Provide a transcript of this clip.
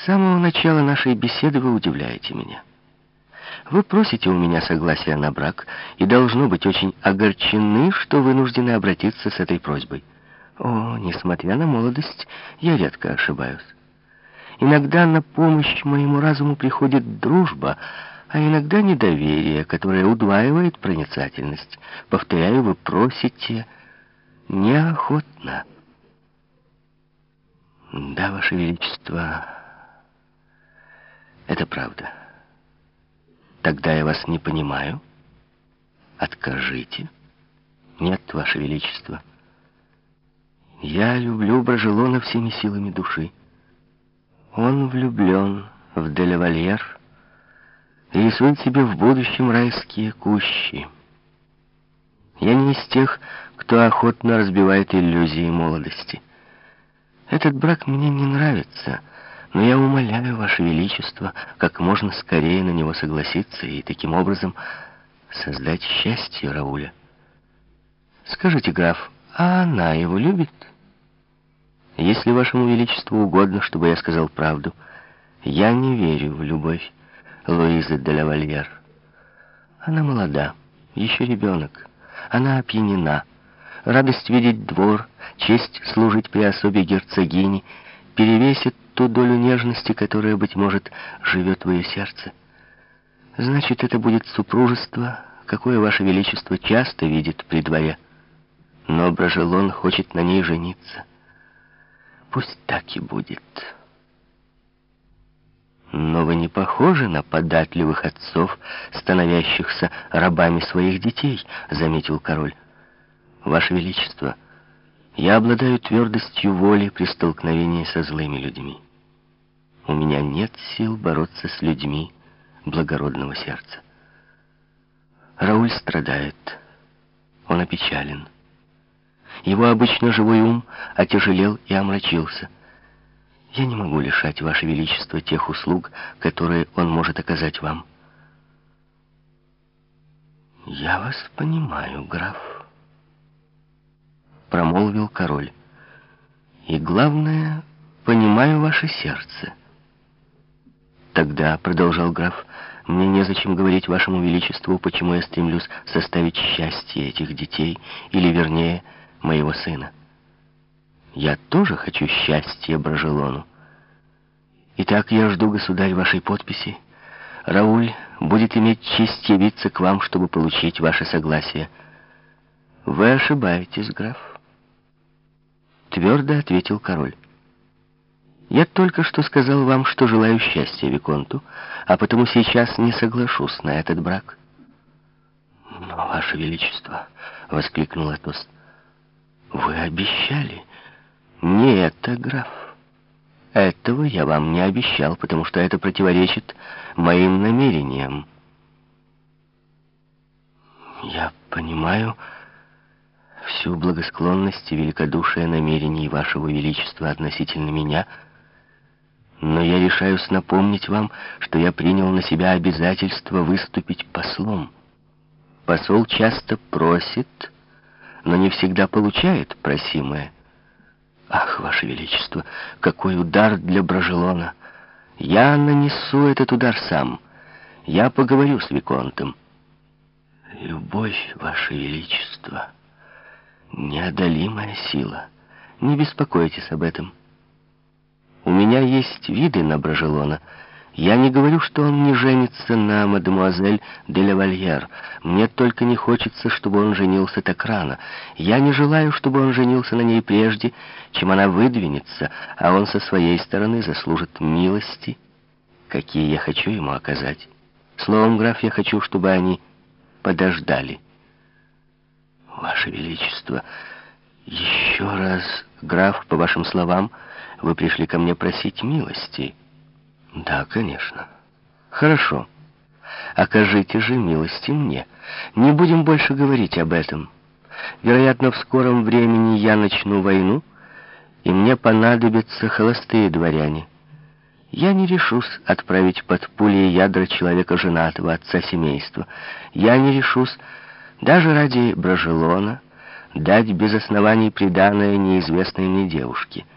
С самого начала нашей беседы вы удивляете меня. Вы просите у меня согласия на брак и, должно быть, очень огорчены, что вынуждены обратиться с этой просьбой. О, несмотря на молодость, я редко ошибаюсь. Иногда на помощь моему разуму приходит дружба, а иногда недоверие, которое удваивает проницательность. Повторяю, вы просите неохотно. Да, Ваше Величество, это правда. Тогда я вас не понимаю. Откажите. Нет, Ваше Величество. Я люблю Брожелона всеми силами души. Он влюблен в Делевальер и рисует себе в будущем райские кущи. Я не из тех, кто охотно разбивает иллюзии молодости. Этот брак мне не нравится, но я умоляю, Ваше Величество, как можно скорее на него согласиться и таким образом создать счастье Рауля. Скажите, граф, а она его любит?» Если вашему величеству угодно, чтобы я сказал правду, я не верю в любовь Луизы де лавальер. Она молода, еще ребенок. Она опьянена. Радость видеть двор, честь служить при особе герцогини перевесит ту долю нежности, которая, быть может, живет в ее сердце. Значит, это будет супружество, какое ваше величество часто видит при дворе. Но Брожелон хочет на ней жениться. Пусть так и будет. Но вы не похожи на податливых отцов, становящихся рабами своих детей, заметил король. Ваше Величество, я обладаю твердостью воли при столкновении со злыми людьми. У меня нет сил бороться с людьми благородного сердца. Рауль страдает. Он опечален. Его обычно живой ум отяжелел и омрачился. Я не могу лишать Ваше Величество тех услуг, которые он может оказать вам. «Я вас понимаю, граф», — промолвил король. «И главное, понимаю ваше сердце». «Тогда», — продолжал граф, — «мне незачем говорить вашему величеству, почему я стремлюсь составить счастье этих детей, или, вернее, — моего сына. Я тоже хочу счастья Брожелону. Итак, я жду, государь, вашей подписи. Рауль будет иметь честь явиться к вам, чтобы получить ваше согласие. Вы ошибаетесь, граф. Твердо ответил король. Я только что сказал вам, что желаю счастья Виконту, а потому сейчас не соглашусь на этот брак. «Но, Ваше Величество!» — воскликнул Атос. Вы обещали? Не это, граф. Этого я вам не обещал, потому что это противоречит моим намерениям. Я понимаю всю благосклонность и великодушие намерений вашего величества относительно меня, но я решаюсь напомнить вам, что я принял на себя обязательство выступить послом. Посол часто просит но не всегда получает просимое. Ах, Ваше Величество, какой удар для Брожелона! Я нанесу этот удар сам. Я поговорю с Виконтом. Любовь, Ваше Величество, неодолимая сила. Не беспокойтесь об этом. У меня есть виды на Брожелона — я не говорю, что он не женится на мадемуазель де лавальер. Мне только не хочется, чтобы он женился так рано. Я не желаю, чтобы он женился на ней прежде, чем она выдвинется, а он со своей стороны заслужит милости, какие я хочу ему оказать. Словом, граф, я хочу, чтобы они подождали. Ваше Величество, еще раз, граф, по вашим словам, вы пришли ко мне просить милости. Да, конечно. Хорошо. Окажите же милости мне. Не будем больше говорить об этом. Вероятно, в скором времени я начну войну, и мне понадобятся холостые дворяне. Я не решусь отправить под пули ядра человека женатого, отца семейства. Я не решусь даже ради Брожелона дать без оснований приданное неизвестной мне девушке —